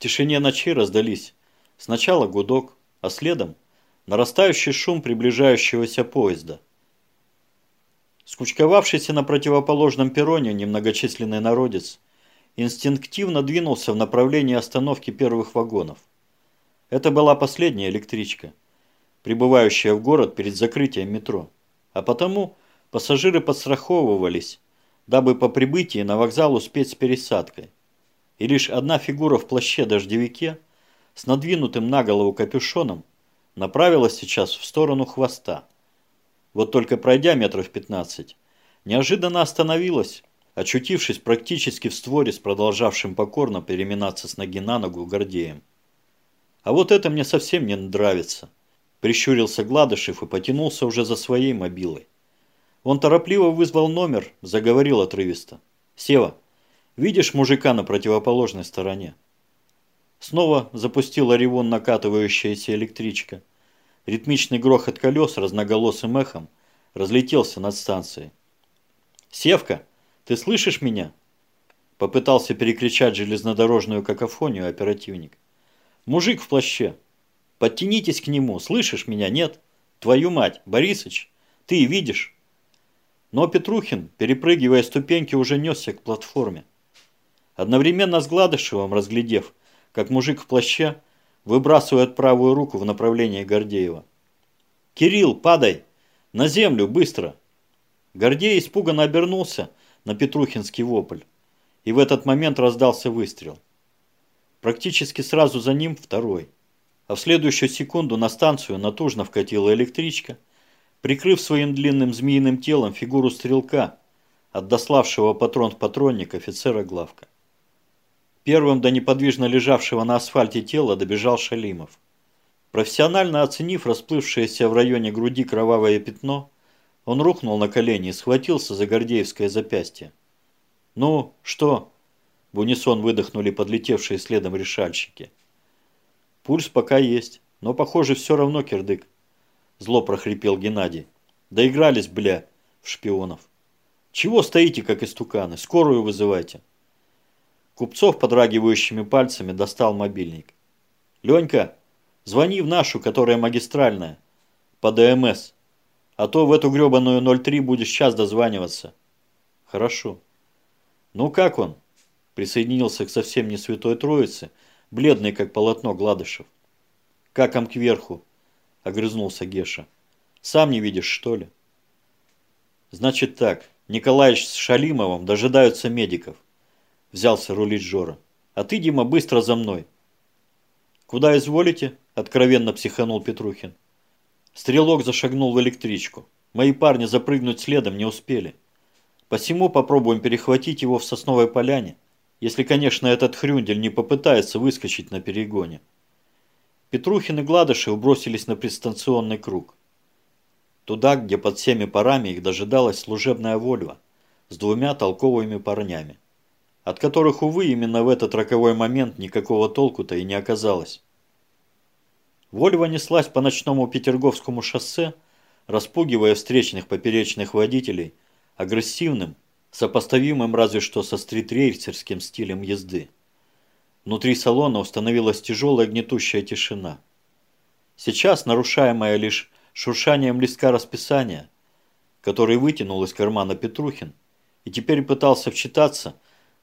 тишине ночи раздались сначала гудок, а следом нарастающий шум приближающегося поезда. Скучковавшийся на противоположном перроне немногочисленный народец инстинктивно двинулся в направлении остановки первых вагонов. Это была последняя электричка, прибывающая в город перед закрытием метро. А потому пассажиры подстраховывались, дабы по прибытии на вокзал успеть с пересадкой. И лишь одна фигура в плаще-дождевике с надвинутым на голову капюшоном направилась сейчас в сторону хвоста. Вот только пройдя метров 15, неожиданно остановилась, очутившись практически в створе с продолжавшим покорно переминаться с ноги на ногу Гордеем. А вот это мне совсем не нравится. Прищурился Гладышев и потянулся уже за своей мобилой. Он торопливо вызвал номер, заговорил отрывисто. «Сева, видишь мужика на противоположной стороне?» Снова запустила ревон накатывающаяся электричка. Ритмичный грохот колес разноголосым эхом разлетелся над станцией. «Севка!» Ты слышишь меня?» Попытался перекричать железнодорожную какофонию оперативник. «Мужик в плаще. Подтянитесь к нему. Слышишь меня? Нет? Твою мать, Борисыч, ты видишь?» Но Петрухин, перепрыгивая ступеньки, уже несся к платформе. Одновременно с Гладышевым, разглядев, как мужик в плаще выбрасывает правую руку в направлении Гордеева. «Кирилл, падай! На землю, быстро!» Гордей испуганно обернулся на Петрухинский вопль, и в этот момент раздался выстрел. Практически сразу за ним второй. А в следующую секунду на станцию натужно вкатила электричка, прикрыв своим длинным змеиным телом фигуру стрелка, отдославшего патрон в патронник офицера Главка. Первым до неподвижно лежавшего на асфальте тела добежал Шалимов. Профессионально оценив расплывшееся в районе груди кровавое пятно, он рухнул на колени и схватился за Гордеевское запястье. «Ну, что?» – в унисон выдохнули подлетевшие следом решальщики. «Пульс пока есть, но, похоже, все равно кирдык», – зло прохрипел Геннадий. «Доигрались, бля, в шпионов. Чего стоите, как истуканы? Скорую вызывайте». Купцов подрагивающими пальцами достал мобильник. «Ленька, звони в нашу, которая магистральная, по ДМС». А то в эту гребаную 03 будешь сейчас дозваниваться. Хорошо. Ну как он? Присоединился к совсем не святой троице, бледный как полотно Гладышев. Как он кверху? Огрызнулся Геша. Сам не видишь, что ли? Значит так, Николаевич с Шалимовым дожидаются медиков. Взялся рулить Жора. А ты, Дима, быстро за мной. Куда изволите? Откровенно психанул Петрухин. Стрелок зашагнул в электричку. Мои парни запрыгнуть следом не успели. Посему попробуем перехватить его в сосновой поляне, если, конечно, этот хрюндель не попытается выскочить на перегоне. Петрухин и Гладышев бросились на предстанционный круг. Туда, где под всеми парами их дожидалась служебная Вольва с двумя толковыми парнями, от которых, увы, именно в этот роковой момент никакого толку-то и не оказалось. Вольва неслась по ночному Петерговскому шоссе, распугивая встречных поперечных водителей агрессивным, сопоставимым разве что со стритрейсерским стилем езды. Внутри салона установилась тяжелая гнетущая тишина. Сейчас, нарушаемая лишь шуршанием листка расписания, который вытянул из кармана Петрухин и теперь пытался вчитаться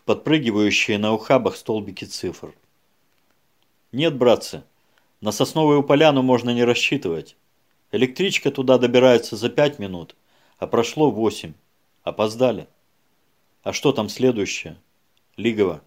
в подпрыгивающие на ухабах столбики цифр. «Нет, братцы, на Сосновую поляну можно не рассчитывать. Электричка туда добирается за пять минут, а прошло восемь. Опоздали. А что там следующее? Лигово.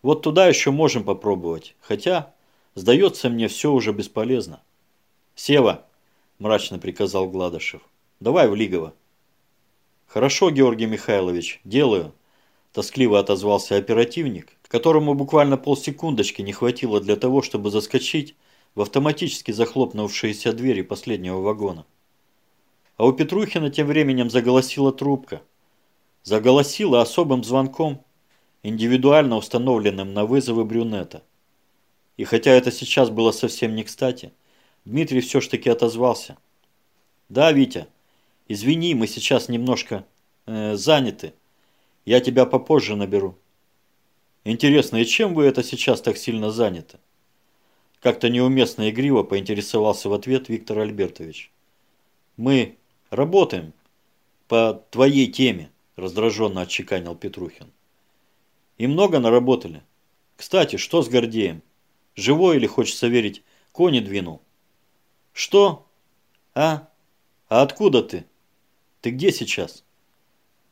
Вот туда еще можем попробовать. Хотя, сдается мне, все уже бесполезно. Сева, мрачно приказал Гладышев. Давай в Лигово. Хорошо, Георгий Михайлович, делаю. Тоскливо отозвался оперативник, которому буквально полсекундочки не хватило для того, чтобы заскочить в автоматически захлопнувшиеся двери последнего вагона. А у Петрухина тем временем заголосила трубка. Заголосила особым звонком, индивидуально установленным на вызовы брюнета. И хотя это сейчас было совсем не кстати, Дмитрий все ж таки отозвался. «Да, Витя, извини, мы сейчас немножко э, заняты. Я тебя попозже наберу». Интересно, и чем вы это сейчас так сильно заняты? Как-то неуместно игриво поинтересовался в ответ Виктор Альбертович. Мы работаем по твоей теме, раздраженно отчеканил Петрухин. И много наработали. Кстати, что с Гордеем? Живой или, хочется верить, кони двинул? Что? А? А откуда ты? Ты где сейчас?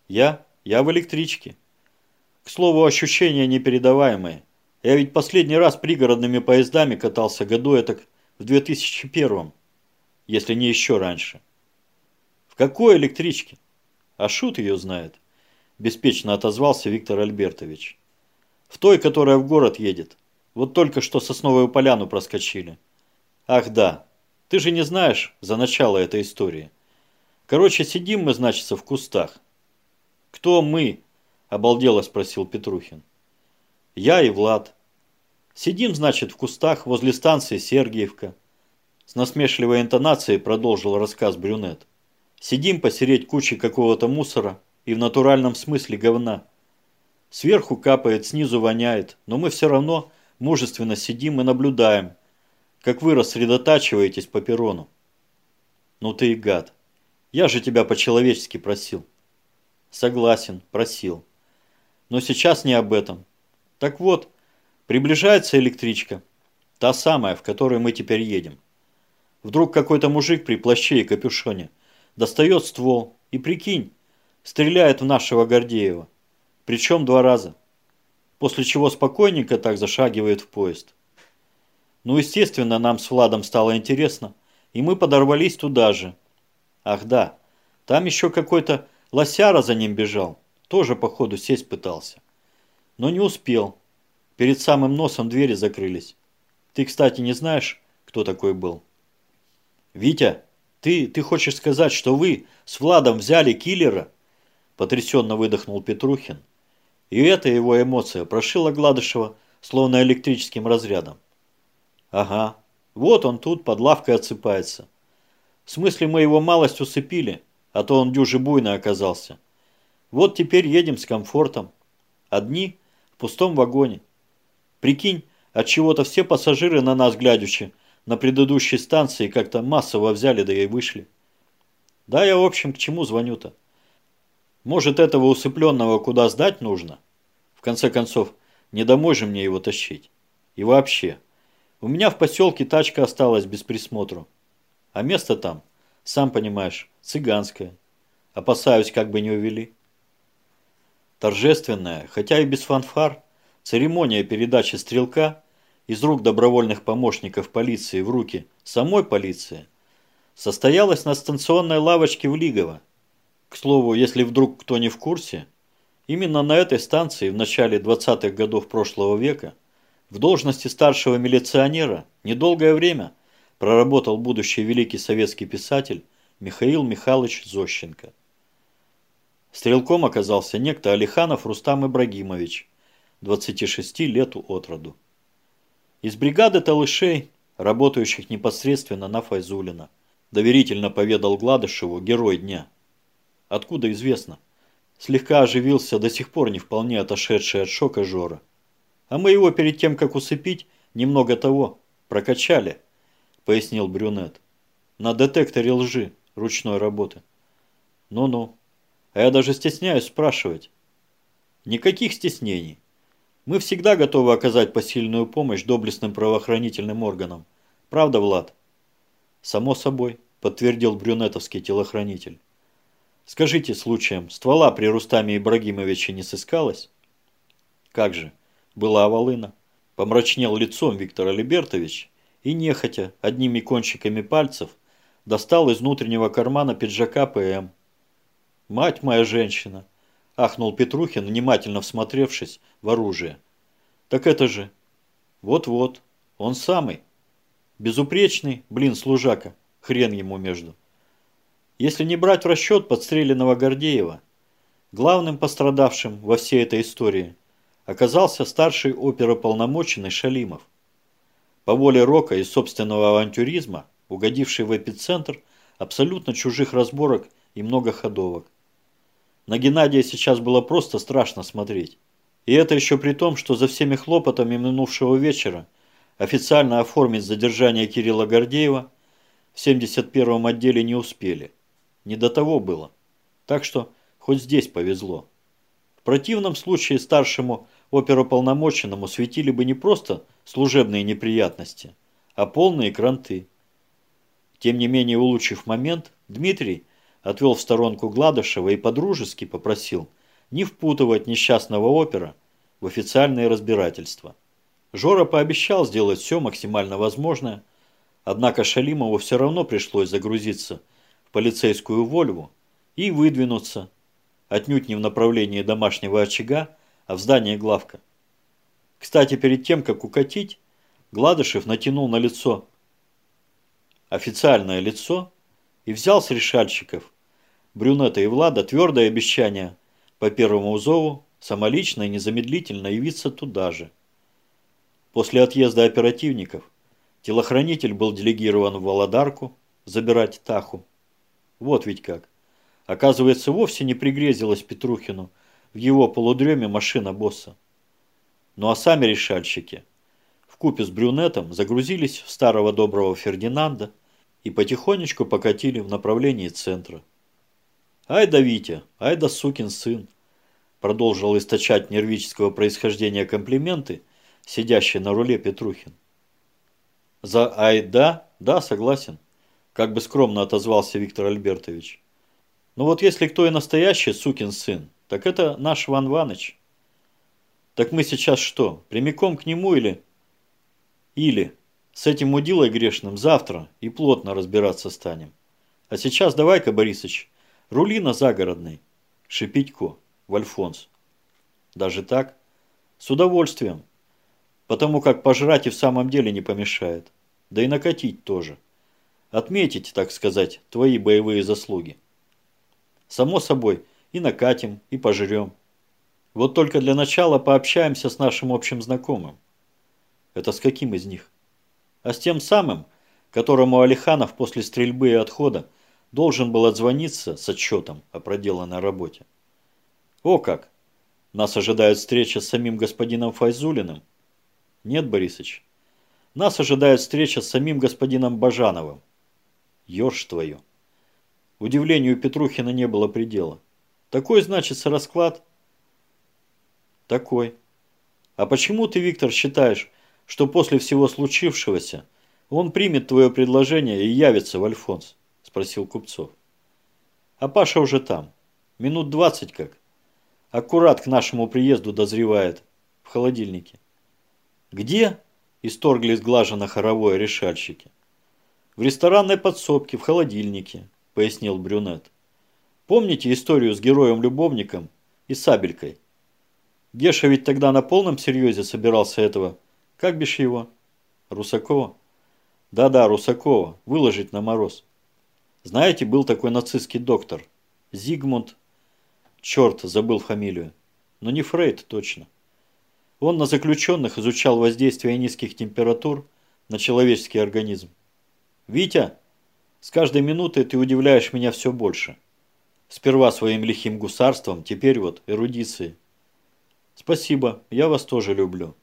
Я? Я в электричке. К слову, ощущения непередаваемые. Я ведь последний раз пригородными поездами катался году этак в 2001 если не еще раньше. В какой электричке? А шут ее знает, беспечно отозвался Виктор Альбертович. В той, которая в город едет. Вот только что сосновую поляну проскочили. Ах да, ты же не знаешь за начало этой истории. Короче, сидим мы, значится, в кустах. Кто мы? Обалдело спросил Петрухин. Я и Влад. Сидим, значит, в кустах возле станции Сергиевка. С насмешливой интонацией продолжил рассказ брюнет. Сидим посереть кучи какого-то мусора и в натуральном смысле говна. Сверху капает, снизу воняет, но мы все равно мужественно сидим и наблюдаем, как вы рассредотачиваетесь по перрону. Ну ты и гад. Я же тебя по-человечески просил. Согласен, просил. Но сейчас не об этом. Так вот, приближается электричка. Та самая, в которой мы теперь едем. Вдруг какой-то мужик при плаще и капюшоне достает ствол и, прикинь, стреляет в нашего Гордеева. Причем два раза. После чего спокойненько так зашагивает в поезд. Ну, естественно, нам с Владом стало интересно, и мы подорвались туда же – Ах да, там еще какой-то лосяра за ним бежал. Тоже, походу, сесть пытался. Но не успел. Перед самым носом двери закрылись. Ты, кстати, не знаешь, кто такой был? Витя, ты, ты хочешь сказать, что вы с Владом взяли киллера? Потрясенно выдохнул Петрухин. И эта его эмоция прошила Гладышева словно электрическим разрядом. Ага, вот он тут под лавкой отсыпается. В смысле мы его малость усыпили, а то он дюже буйно оказался. Вот теперь едем с комфортом. Одни в пустом вагоне. Прикинь, от чего-то все пассажиры на нас глядячи на предыдущей станции как-то массово взяли да и вышли. Да я в общем к чему звоню-то? Может этого усыпленного куда сдать нужно? В конце концов, не домой же мне его тащить. И вообще, у меня в поселке тачка осталась без присмотру. А место там, сам понимаешь, цыганское. Опасаюсь, как бы не увели. Торжественная, хотя и без фанфар, церемония передачи стрелка из рук добровольных помощников полиции в руки самой полиции состоялась на станционной лавочке в Лигово. К слову, если вдруг кто не в курсе, именно на этой станции в начале 20-х годов прошлого века в должности старшего милиционера недолгое время проработал будущий великий советский писатель Михаил Михайлович Зощенко. Стрелком оказался некто Алиханов Рустам Ибрагимович, 26 лет от роду. Из бригады талышей, работающих непосредственно на Файзулина, доверительно поведал Гладышеву герой дня. Откуда известно? Слегка оживился до сих пор не вполне отошедший от шока Жора. А мы его перед тем, как усыпить, немного того, прокачали – пояснил брюнет. На детекторе лжи ручной работы. Ну-ну. А я даже стесняюсь спрашивать. Никаких стеснений. Мы всегда готовы оказать посильную помощь доблестным правоохранительным органам. Правда, Влад? Само собой, подтвердил брюнетовский телохранитель. Скажите случаем, ствола при Рустаме Ибрагимовиче не сыскалось? Как же, была волына. Помрачнел лицом Виктор Алибертович и нехотя, одними кончиками пальцев, достал из внутреннего кармана пиджака ПМ. «Мать моя женщина!» – ахнул Петрухин, внимательно всмотревшись в оружие. «Так это же...» «Вот-вот, он самый. Безупречный, блин, служака, хрен ему между. Если не брать в расчет подстреленного Гордеева, главным пострадавшим во всей этой истории оказался старший оперополномоченный Шалимов по воле Рока и собственного авантюризма, угодивший в эпицентр абсолютно чужих разборок и многоходовок. На Геннадия сейчас было просто страшно смотреть. И это еще при том, что за всеми хлопотами минувшего вечера официально оформить задержание Кирилла Гордеева в 71-м отделе не успели. Не до того было. Так что хоть здесь повезло. В противном случае старшему оперуполномоченному светили бы не просто служебные неприятности, а полные кранты. Тем не менее, улучшив момент, Дмитрий отвел в сторонку Гладышева и подружески попросил не впутывать несчастного опера в официальные разбирательства. Жора пообещал сделать все максимально возможное, однако Шалимову все равно пришлось загрузиться в полицейскую Вольву и выдвинуться, отнюдь не в направлении домашнего очага, а в здание главка. Кстати, перед тем, как укатить, Гладышев натянул на лицо официальное лицо и взял с решальщиков Брюнета и Влада твердое обещание по первому зову самолично и незамедлительно явиться туда же. После отъезда оперативников телохранитель был делегирован в Володарку забирать Таху. Вот ведь как. Оказывается, вовсе не пригрезилась Петрухину в его полудреме машина босса. Ну а сами решальщики в купе с брюнетом загрузились в старого доброго Фердинанда и потихонечку покатили в направлении центра. «Ай да Витя, ай да сукин сын!» Продолжил источать нервического происхождения комплименты, сидящий на руле Петрухин. «За ай да? Да, согласен», как бы скромно отозвался Виктор Альбертович. «Ну вот если кто и настоящий сукин сын, так это наш Ван Ваныч. Так мы сейчас что, прямиком к нему или... Или с этим мудилой грешным завтра и плотно разбираться станем. А сейчас давай-ка, Борисыч, рули на загородный. Шипитько, в Альфонс. Даже так? С удовольствием. Потому как пожрать и в самом деле не помешает. Да и накатить тоже. Отметить, так сказать, твои боевые заслуги. Само собой, и накатим, и пожрем. Вот только для начала пообщаемся с нашим общим знакомым. Это с каким из них? А с тем самым, которому Алиханов после стрельбы и отхода должен был отзвониться с отчетом о проделанной работе. О как! Нас ожидает встреча с самим господином Файзулиным? Нет, Борисыч. Нас ожидает встреча с самим господином Бажановым. Ёрш твою. Удивлению Петрухина не было предела. Такой, значит, расклад? Такой. А почему ты, Виктор, считаешь, что после всего случившегося он примет твое предложение и явится в Альфонс? Спросил Купцов. А Паша уже там. Минут двадцать как. Аккурат к нашему приезду дозревает. В холодильнике. Где? Исторгли сглаженно хоровое решальщики. В ресторанной подсобке, в холодильнике, пояснил брюнет. Помните историю с героем-любовником и сабелькой? Геша ведь тогда на полном серьезе собирался этого, как бишь его? Русакова? Да-да, Русакова, выложить на мороз. Знаете, был такой нацистский доктор, Зигмунд, черт, забыл фамилию, но не Фрейд точно. Он на заключенных изучал воздействие низких температур на человеческий организм. Витя, с каждой минутой ты удивляешь меня все больше. Сперва своим лихим гусарством, теперь вот эрудицией. Спасибо, я вас тоже люблю.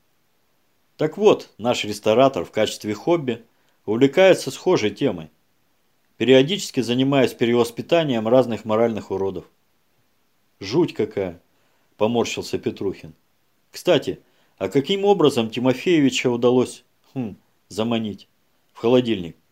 Так вот, наш ресторатор в качестве хобби увлекается схожей темой, периодически занимаясь перевоспитанием разных моральных уродов. Жуть какая, поморщился Петрухин. Кстати, а каким образом Тимофеевича удалось хм, заманить в холодильник?